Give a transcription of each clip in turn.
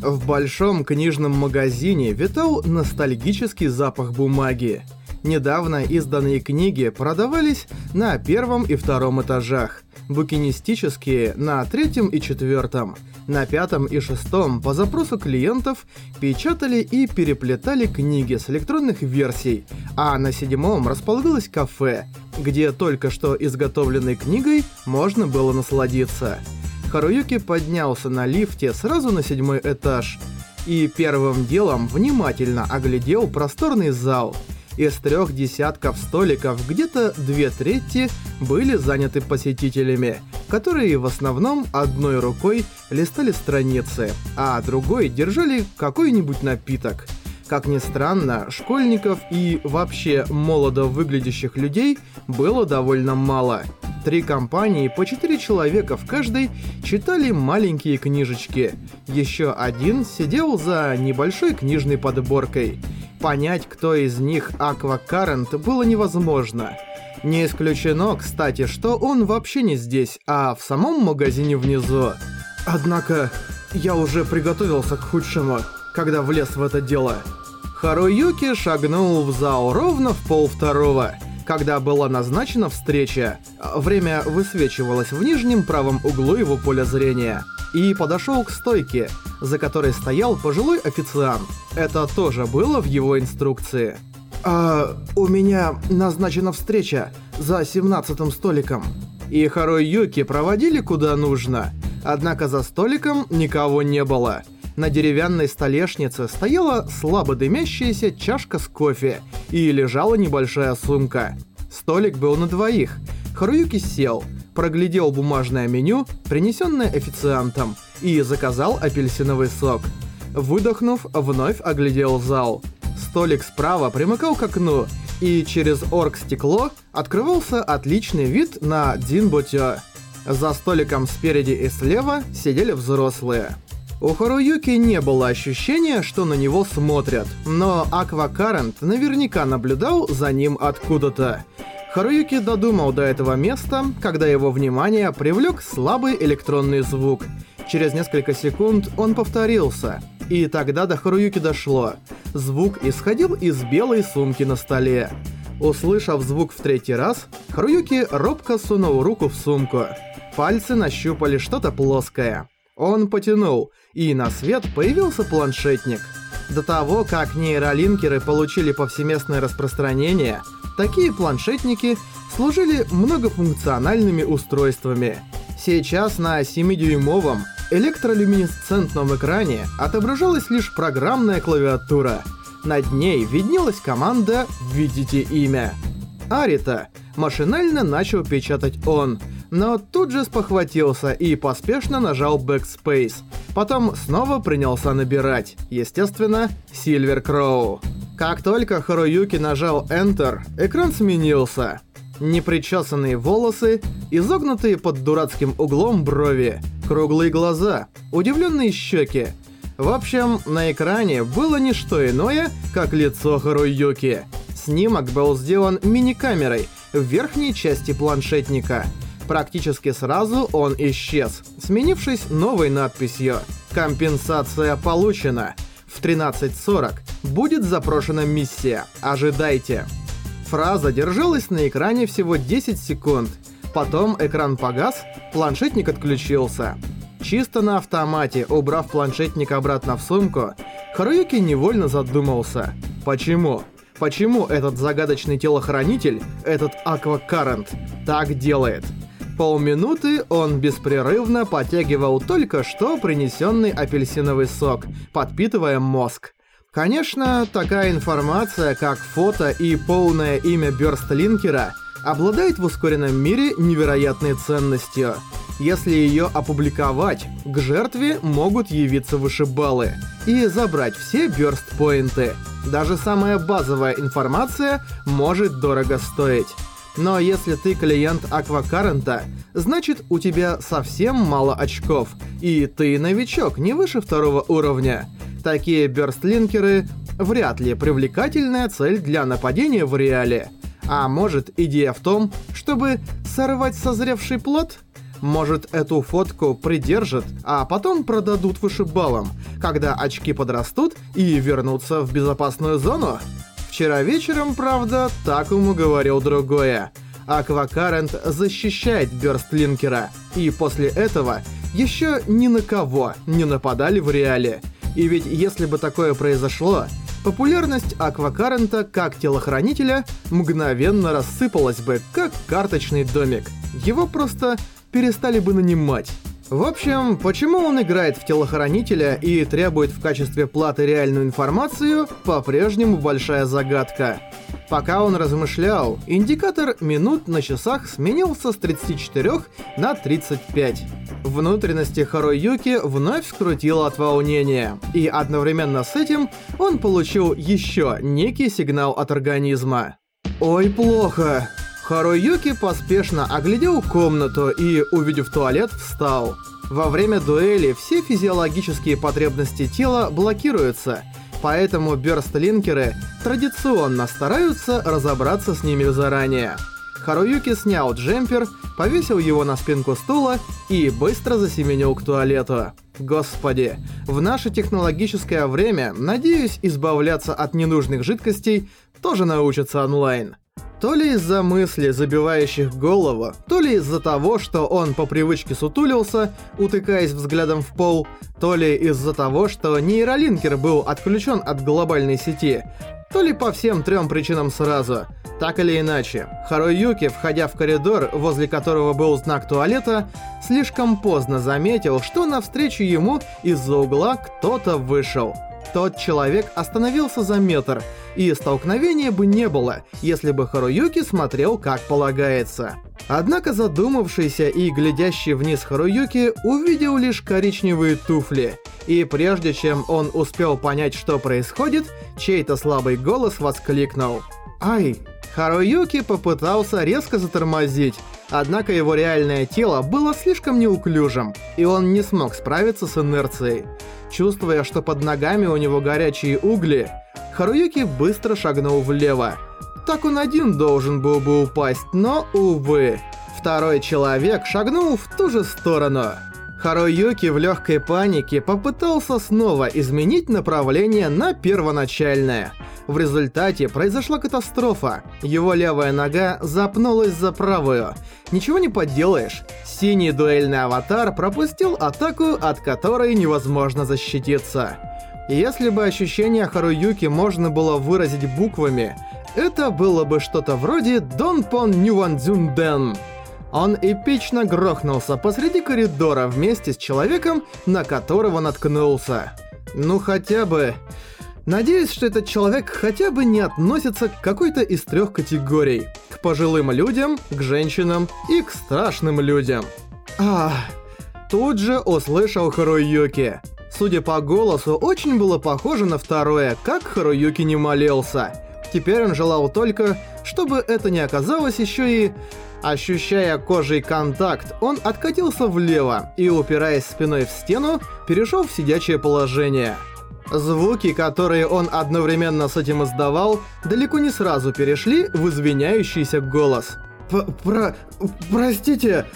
В большом книжном магазине витал ностальгический запах бумаги. Недавно изданные книги продавались на первом и втором этажах, букинистические на третьем и четвертом. На пятом и шестом по запросу клиентов печатали и переплетали книги с электронных версий, а на седьмом располагалось кафе, где только что изготовленной книгой можно было насладиться. Харуюки поднялся на лифте сразу на седьмой этаж и первым делом внимательно оглядел просторный зал. Из трех десятков столиков где-то две трети были заняты посетителями, которые в основном одной рукой листали страницы, а другой держали какой-нибудь напиток. Как ни странно, школьников и вообще молодо выглядящих людей было довольно мало – Три компании по четыре человека в каждой читали маленькие книжечки. Еще один сидел за небольшой книжной подборкой. Понять, кто из них Аква Current, было невозможно. Не исключено, кстати, что он вообще не здесь, а в самом магазине внизу. Однако, я уже приготовился к худшему, когда влез в это дело. Харуюки шагнул в зал ровно в полвторого. второго когда была назначена встреча, время высвечивалось в нижнем правом углу его поля зрения. И подошел к стойке, за которой стоял пожилой официант. Это тоже было в его инструкции. «А, у меня назначена встреча за 17 столиком». И Харой Юки проводили куда нужно, однако за столиком никого не было – на деревянной столешнице стояла слабо дымящаяся чашка с кофе и лежала небольшая сумка. Столик был на двоих. Харуюки сел, проглядел бумажное меню, принесенное официантом, и заказал апельсиновый сок. Выдохнув, вновь оглядел зал. Столик справа примыкал к окну, и через оргстекло открывался отличный вид на Динботё. За столиком спереди и слева сидели взрослые. У Харуюки не было ощущения, что на него смотрят, но Аквакарент наверняка наблюдал за ним откуда-то. Харуюки додумал до этого места, когда его внимание привлек слабый электронный звук. Через несколько секунд он повторился, и тогда до Харуюки дошло. Звук исходил из белой сумки на столе. Услышав звук в третий раз, Харуюки робко сунул руку в сумку. Пальцы нащупали что-то плоское. Он потянул, и на свет появился планшетник. До того, как нейролинкеры получили повсеместное распространение, такие планшетники служили многофункциональными устройствами. Сейчас на 7-дюймовом электролюминесцентном экране отображалась лишь программная клавиатура. Над ней виднелась команда «Введите имя». Арита машинально начал печатать он – но тут же спохватился и поспешно нажал Backspace. Потом снова принялся набирать, естественно, Silver Crow. Как только Харуюки нажал Enter, экран сменился. Непричесанные волосы, изогнутые под дурацким углом брови, круглые глаза, удивленные щеки. В общем, на экране было не что иное, как лицо Харуюки. Снимок был сделан мини-камерой в верхней части планшетника – Практически сразу он исчез, сменившись новой надписью «Компенсация получена». В 13.40 будет запрошена миссия. Ожидайте. Фраза держалась на экране всего 10 секунд. Потом экран погас, планшетник отключился. Чисто на автомате, убрав планшетник обратно в сумку, Харуюки невольно задумался. Почему? Почему этот загадочный телохранитель, этот Аквакарент, так делает? Полминуты он беспрерывно потягивал только что принесенный апельсиновый сок, подпитывая мозг. Конечно, такая информация, как фото и полное имя Бёрстлинкера, обладает в ускоренном мире невероятной ценностью. Если ее опубликовать, к жертве могут явиться вышибалы и забрать все бёрст-поинты. Даже самая базовая информация может дорого стоить. Но если ты клиент Аквакарента, значит у тебя совсем мало очков, и ты новичок не выше второго уровня. Такие бёрстлинкеры вряд ли привлекательная цель для нападения в реале. А может идея в том, чтобы сорвать созревший плод? Может, эту фотку придержат, а потом продадут вышибалам, когда очки подрастут и вернутся в безопасную зону? Вчера вечером, правда, Такому говорил другое. Аквакарент защищает Бёрстлинкера, и после этого еще ни на кого не нападали в реале. И ведь если бы такое произошло, популярность Аквакарента как телохранителя мгновенно рассыпалась бы, как карточный домик. Его просто перестали бы нанимать. В общем, почему он играет в телохранителя и требует в качестве платы реальную информацию, по-прежнему большая загадка. Пока он размышлял, индикатор минут на часах сменился с 34 на 35. Внутренности Харуюки вновь скрутило от волнения, и одновременно с этим он получил еще некий сигнал от организма. «Ой, плохо!» Харуюки поспешно оглядел комнату и, увидев туалет, встал. Во время дуэли все физиологические потребности тела блокируются, поэтому бёрстлинкеры традиционно стараются разобраться с ними заранее. Харуюки снял джемпер, повесил его на спинку стула и быстро засеменил к туалету. Господи, в наше технологическое время, надеюсь, избавляться от ненужных жидкостей тоже научатся онлайн. То ли из-за мысли, забивающих голову, то ли из-за того, что он по привычке сутулился, утыкаясь взглядом в пол, то ли из-за того, что нейролинкер был отключен от глобальной сети, то ли по всем трем причинам сразу. Так или иначе, Харуюки, входя в коридор, возле которого был знак туалета, слишком поздно заметил, что навстречу ему из-за угла кто-то вышел. Тот человек остановился за метр, и столкновения бы не было, если бы Харуюки смотрел как полагается. Однако задумавшийся и глядящий вниз Харуюки увидел лишь коричневые туфли, и прежде чем он успел понять, что происходит, чей-то слабый голос воскликнул «Ай!». Харуюки попытался резко затормозить, однако его реальное тело было слишком неуклюжим, и он не смог справиться с инерцией. Чувствуя, что под ногами у него горячие угли, Харуюки быстро шагнул влево. Так он один должен был бы упасть, но, увы. Второй человек шагнул в ту же сторону. Харуюки в легкой панике попытался снова изменить направление на первоначальное. В результате произошла катастрофа. Его левая нога запнулась за правую. Ничего не поделаешь. Синий дуэльный аватар пропустил атаку, от которой невозможно защититься. Если бы ощущение Харуюки можно было выразить буквами, это было бы что-то вроде «Донпон Нювандзюнден». Он эпично грохнулся посреди коридора вместе с человеком, на которого наткнулся. Ну хотя бы... Надеюсь, что этот человек хотя бы не относится к какой-то из трех категорий. К пожилым людям, к женщинам и к страшным людям. А, Тут же услышал Харуюки. Судя по голосу, очень было похоже на второе, как Харуюки не молился. Теперь он желал только, чтобы это не оказалось еще и... Ощущая кожей контакт, он откатился влево и, упираясь спиной в стену, перешел в сидячее положение. Звуки, которые он одновременно с этим издавал, далеко не сразу перешли в извиняющийся голос. «Про... простите...»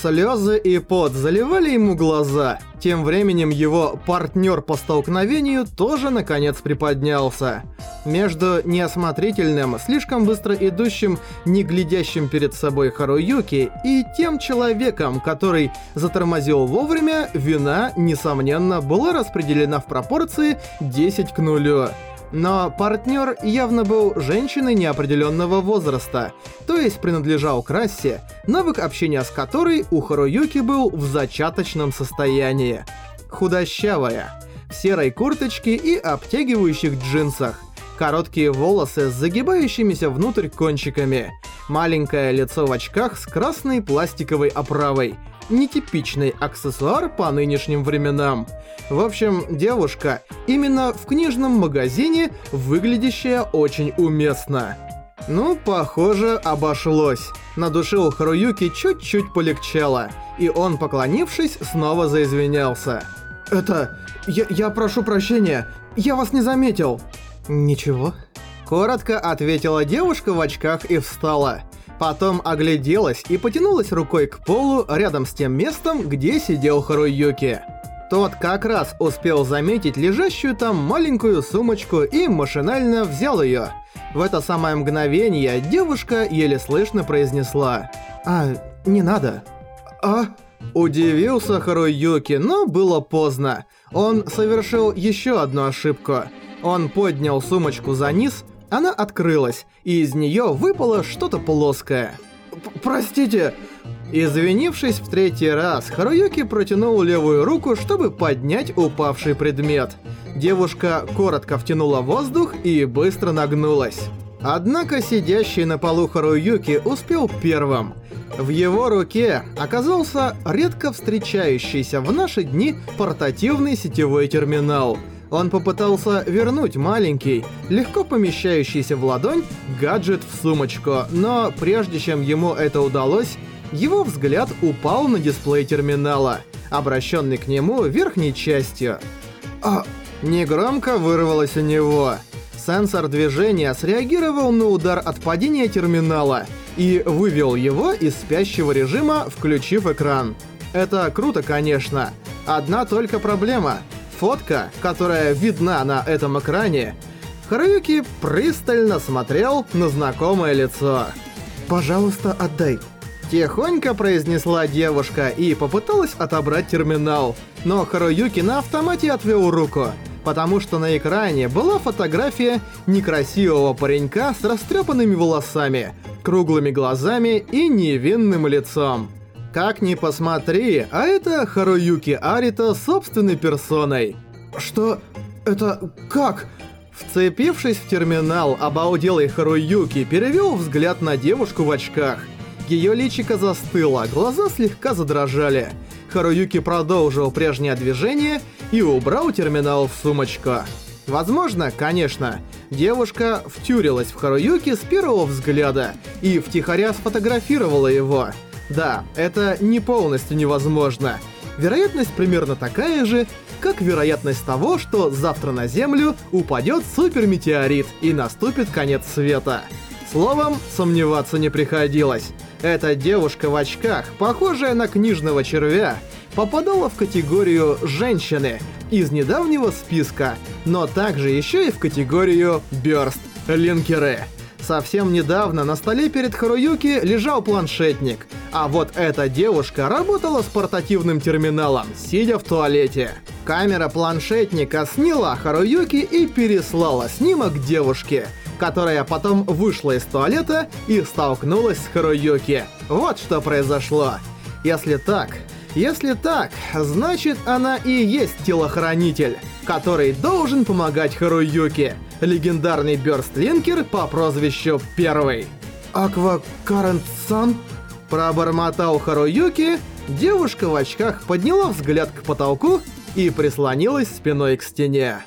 Слезы и пот заливали ему глаза. Тем временем его партнер по столкновению тоже наконец приподнялся. Между неосмотрительным, слишком быстро идущим, не глядящим перед собой Харуюки и тем человеком, который затормозил вовремя, вина, несомненно, была распределена в пропорции 10 к нулю. Но партнер явно был женщиной неопределенного возраста, то есть принадлежал к расе, навык общения с которой у Харуюки был в зачаточном состоянии. Худощавая, в серой курточке и обтягивающих джинсах, короткие волосы с загибающимися внутрь кончиками, маленькое лицо в очках с красной пластиковой оправой, нетипичный аксессуар по нынешним временам. В общем, девушка именно в книжном магазине, выглядящая очень уместно. Ну, похоже, обошлось. На душе у Харуюки чуть-чуть полегчало, и он, поклонившись, снова заизвинялся. «Это... Я, я прошу прощения, я вас не заметил». «Ничего». Коротко ответила девушка в очках и встала. Потом огляделась и потянулась рукой к полу рядом с тем местом, где сидел Харуюки. Тот как раз успел заметить лежащую там маленькую сумочку и машинально взял ее. В это самое мгновение девушка еле слышно произнесла «А, не надо». «А?» Удивился Харуюки, но было поздно. Он совершил еще одну ошибку. Он поднял сумочку за низ, она открылась, и из нее выпало что-то плоское. «Простите!» Извинившись в третий раз, Харуюки протянул левую руку, чтобы поднять упавший предмет. Девушка коротко втянула воздух и быстро нагнулась. Однако сидящий на полу Харуюки успел первым. В его руке оказался редко встречающийся в наши дни портативный сетевой терминал. Он попытался вернуть маленький, легко помещающийся в ладонь, гаджет в сумочку, но прежде чем ему это удалось, его взгляд упал на дисплей терминала, обращенный к нему верхней частью. А... Негромко вырвалось у него. Сенсор движения среагировал на удар от падения терминала и вывел его из спящего режима, включив экран. Это круто, конечно. Одна только проблема. Фотка, которая видна на этом экране, Харуюки пристально смотрел на знакомое лицо. «Пожалуйста, отдай», Тихонько произнесла девушка и попыталась отобрать терминал. Но Харуюки на автомате отвел руку, потому что на экране была фотография некрасивого паренька с растрепанными волосами, круглыми глазами и невинным лицом. Как ни посмотри, а это Харуюки Арита собственной персоной. Что? Это как? Вцепившись в терминал, обалделый Харуюки перевел взгляд на девушку в очках – Её личико застыло, глаза слегка задрожали. Харуюки продолжил прежнее движение и убрал терминал в сумочку. Возможно, конечно, девушка втюрилась в Харуюки с первого взгляда и втихаря сфотографировала его. Да, это не полностью невозможно. Вероятность примерно такая же, как вероятность того, что завтра на Землю упадет суперметеорит и наступит конец света. Словом, сомневаться не приходилось. Эта девушка в очках, похожая на книжного червя, попадала в категорию «женщины» из недавнего списка, но также еще и в категорию «бёрст» — линкеры. Совсем недавно на столе перед Харуюки лежал планшетник, а вот эта девушка работала с портативным терминалом, сидя в туалете. Камера планшетника сняла Харуюки и переслала снимок девушке — которая потом вышла из туалета и столкнулась с Харуюки. Вот что произошло. Если так, если так, значит она и есть телохранитель, который должен помогать Харуюке, легендарный бёрстлинкер по прозвищу Первый. Аква Карент Сан? Пробормотал Харуюки, девушка в очках подняла взгляд к потолку и прислонилась спиной к стене.